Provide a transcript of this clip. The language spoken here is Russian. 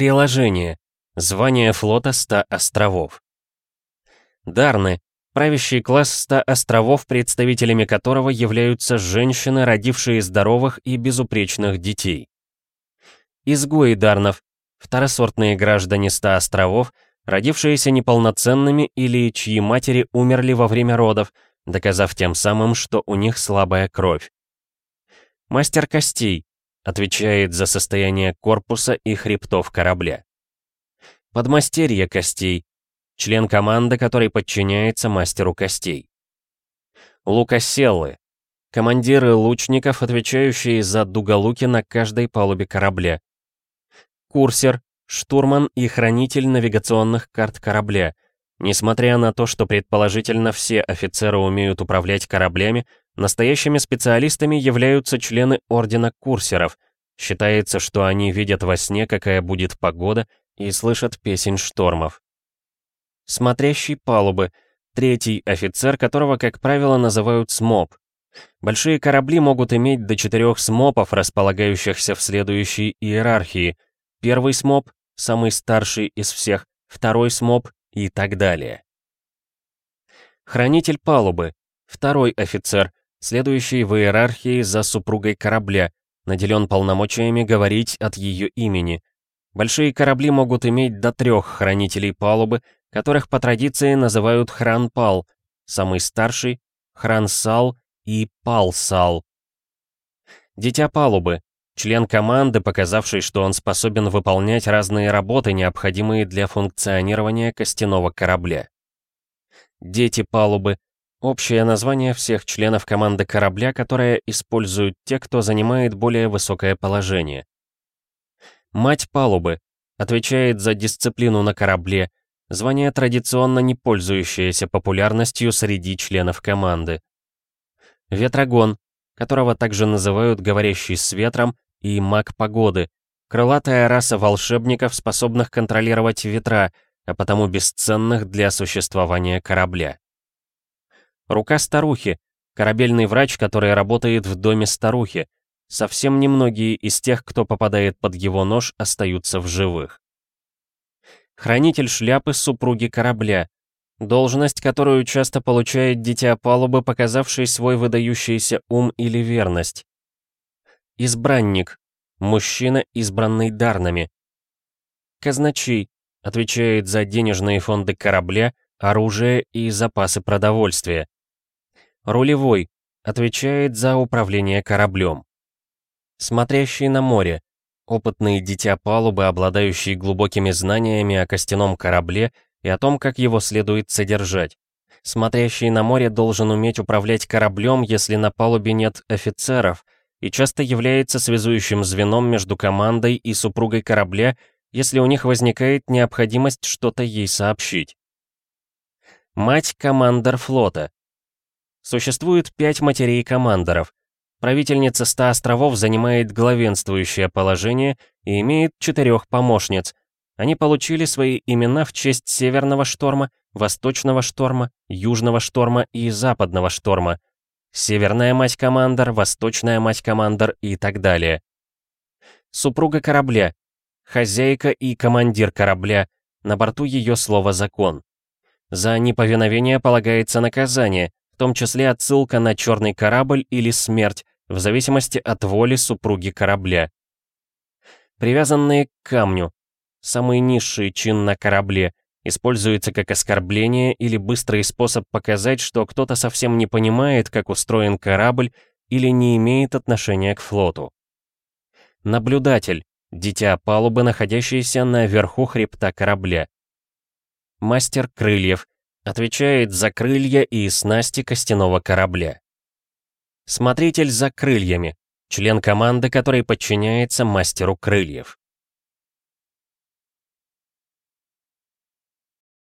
Приложение. Звание флота 100 островов. Дарны. Правящий класс 100 островов, представителями которого являются женщины, родившие здоровых и безупречных детей. Изгои Дарнов. Второсортные граждане 100 островов, родившиеся неполноценными или чьи матери умерли во время родов, доказав тем самым, что у них слабая кровь. Мастер костей отвечает за состояние корпуса и хребтов корабля. Подмастерье костей член команды, который подчиняется мастеру костей. Лукоселлы командиры лучников, отвечающие за дуголуки на каждой палубе корабля. Курсер штурман и хранитель навигационных карт корабля. Несмотря на то, что предположительно все офицеры умеют управлять кораблями, настоящими специалистами являются члены Ордена Курсеров. Считается, что они видят во сне, какая будет погода, и слышат песень штормов. Смотрящий палубы — третий офицер, которого, как правило, называют СМОП. Большие корабли могут иметь до четырех СМОПов, располагающихся в следующей иерархии. Первый СМОП самый старший из всех, второй СМОП и так далее. Хранитель палубы, второй офицер, следующий в иерархии за супругой корабля, наделен полномочиями говорить от ее имени. Большие корабли могут иметь до трех хранителей палубы, которых по традиции называют хранпал, самый старший — хрансал и палсал. Дитя палубы, Член команды, показавший, что он способен выполнять разные работы, необходимые для функционирования костяного корабля. Дети палубы — общее название всех членов команды корабля, которое используют те, кто занимает более высокое положение. Мать палубы отвечает за дисциплину на корабле, звание традиционно не пользующееся популярностью среди членов команды. Ветрогон, которого также называют говорящий с ветром и маг погоды, крылатая раса волшебников, способных контролировать ветра, а потому бесценных для существования корабля. Рука старухи, корабельный врач, который работает в доме старухи. Совсем немногие из тех, кто попадает под его нож, остаются в живых. Хранитель шляпы супруги корабля, должность, которую часто получает дитя палубы, показавший свой выдающийся ум или верность. Избранник. Мужчина, избранный дарнами. Казначей. Отвечает за денежные фонды корабля, оружие и запасы продовольствия. Рулевой. Отвечает за управление кораблем. Смотрящий на море. Опытный дитя палубы, обладающий глубокими знаниями о костяном корабле и о том, как его следует содержать. Смотрящий на море должен уметь управлять кораблем, если на палубе нет офицеров — и часто является связующим звеном между командой и супругой корабля, если у них возникает необходимость что-то ей сообщить. Мать-командор флота. Существует пять матерей-командоров. Правительница ста островов занимает главенствующее положение и имеет четырех помощниц. Они получили свои имена в честь Северного шторма, Восточного шторма, Южного шторма и Западного шторма — Северная мать-командор, Восточная мать-командор и так далее. Супруга корабля, хозяйка и командир корабля, на борту ее слово «закон». За неповиновение полагается наказание, том числе отсылка на черный корабль или смерть, в зависимости от воли супруги корабля. Привязанные к камню, самый низший чин на корабле, Используется как оскорбление или быстрый способ показать, что кто-то совсем не понимает, как устроен корабль или не имеет отношения к флоту. Наблюдатель — дитя палубы, находящееся наверху хребта корабля. Мастер крыльев — отвечает за крылья и снасти костяного корабля. Смотритель за крыльями — член команды, который подчиняется мастеру крыльев.